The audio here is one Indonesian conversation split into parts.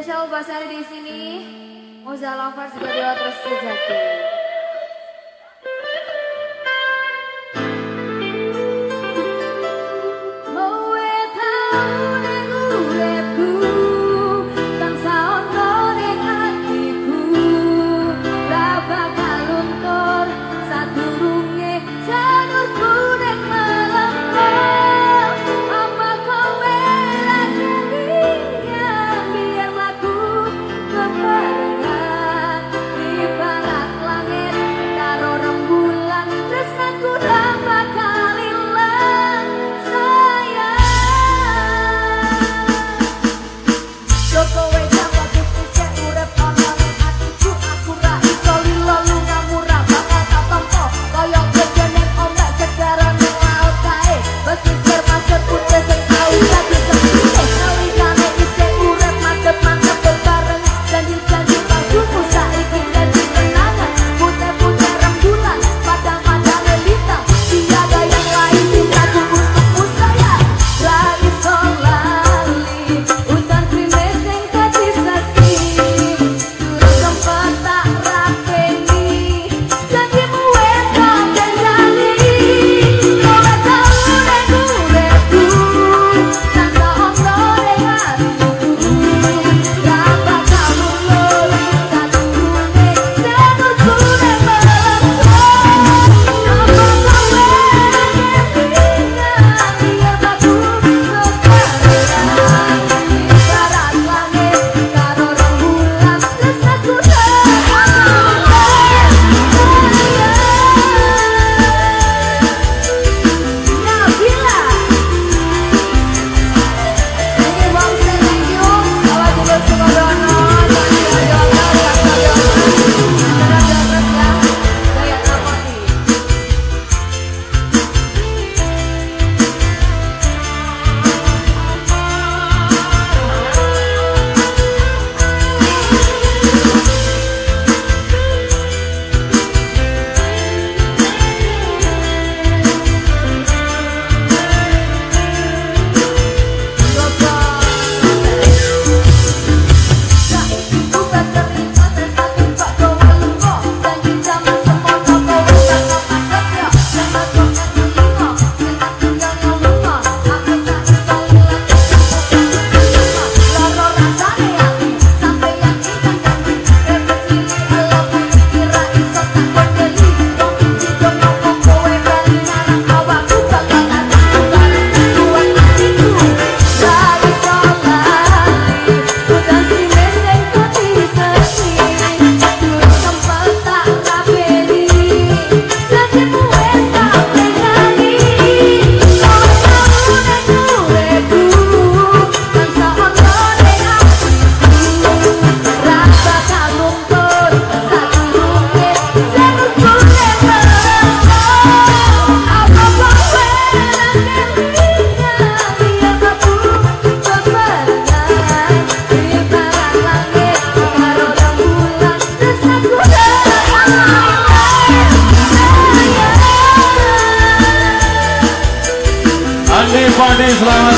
Spesial Basari di sini. Moza Lovers juga doa terus sejati.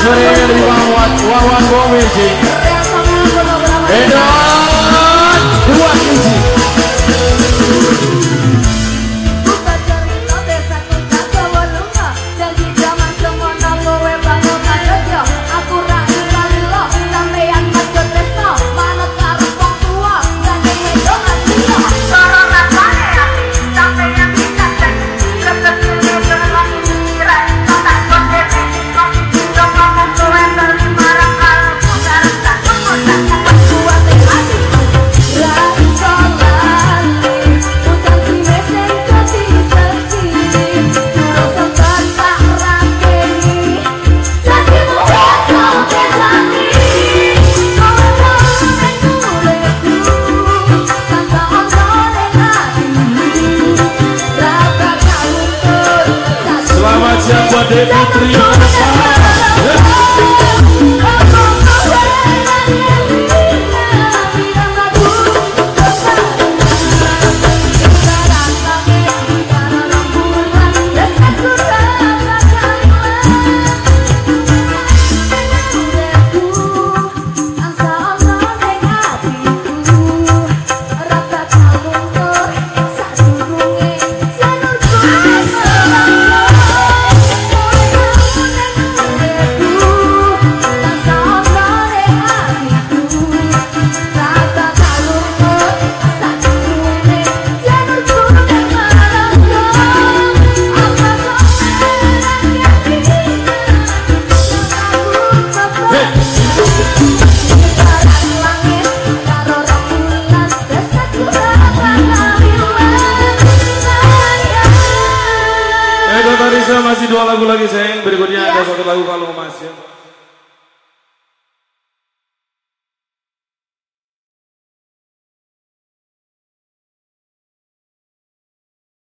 for everyone, one, one, one more. Every three Eh, masih dua lagu lagi sayang berikutnya ya. ada satu lagu kalau masih